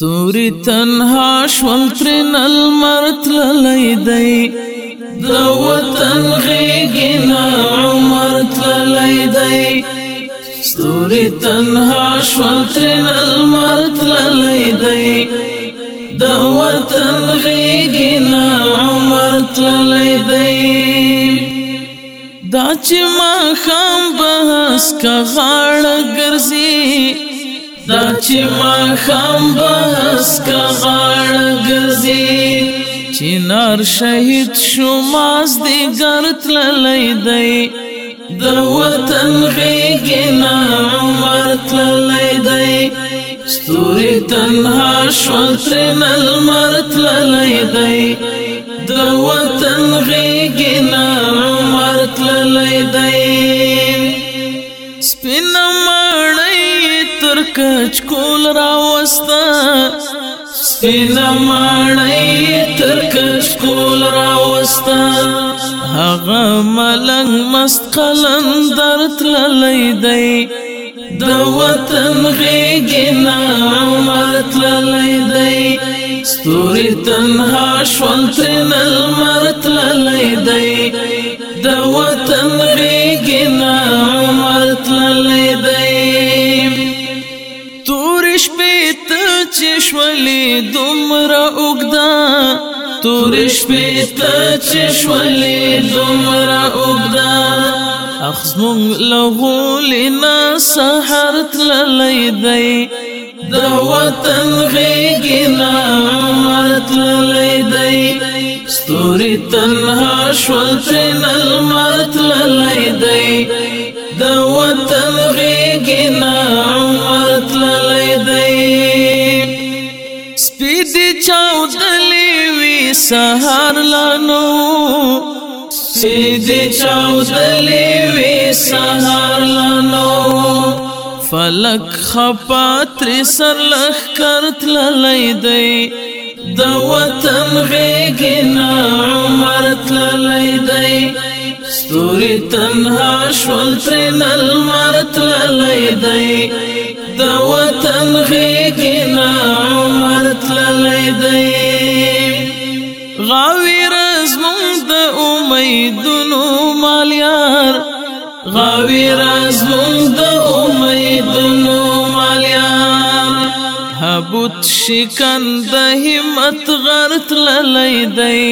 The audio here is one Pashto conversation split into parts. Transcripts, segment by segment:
ستوري تنها شول ترن المرت للیدای د وطن غیګنا عمر تللیدای ستوري تنها شول ترن المرت للیدای د وطن غیګنا عمر تللیدای دا چې ما خام بهس کا غاړه ګرځي دا چې ما خام بس کا غاړه ګرځي چې نار شهید شوماز دی ګرت للی دی د وطن غېږې نه عمر تللی دی ستوري تنها شول ترې نه لمر تللی دی د وطن غېږې نه عمر تللی دی سپینه ماڼه تر کچکول راوستا سپین مړی تر کچکول راوستا هغه ملنګ مست قلندر تللی دی د وطن غېږنا عمر تللی دی ستوري تنها شونت نل مر تللی دی د وطن غېږ شپیت چشولی دومره اگده تورش پیتا چشولی دمرا اگدا اخزمون لغولینا سحرت للی دی دواتن غیگینا عمرت للی دی ستوری تنها شولتی دې چاودلې وي سهار لانو سیدې چاودلې وي سهار لانو فلک خپا تر سر لخ کرت للی دی د وطن غېګنا عمر تللی دی ستوري تنها شول تر نل مر تللی دی د وطن دی غاوی راز مونږ د امیدونو مالیار غاوی راز مونږ د امیدونو بوت شکن د همت غرت للی دی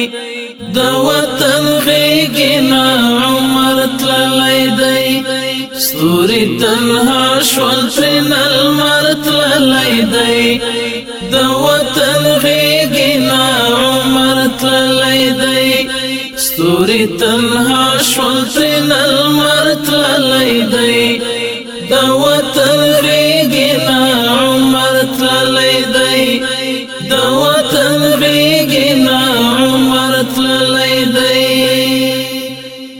د وطن غیګنا عمر تللی دی ستوري تنها شول ترن المر تللی دی ستوري تنها شول تل المرت للی دی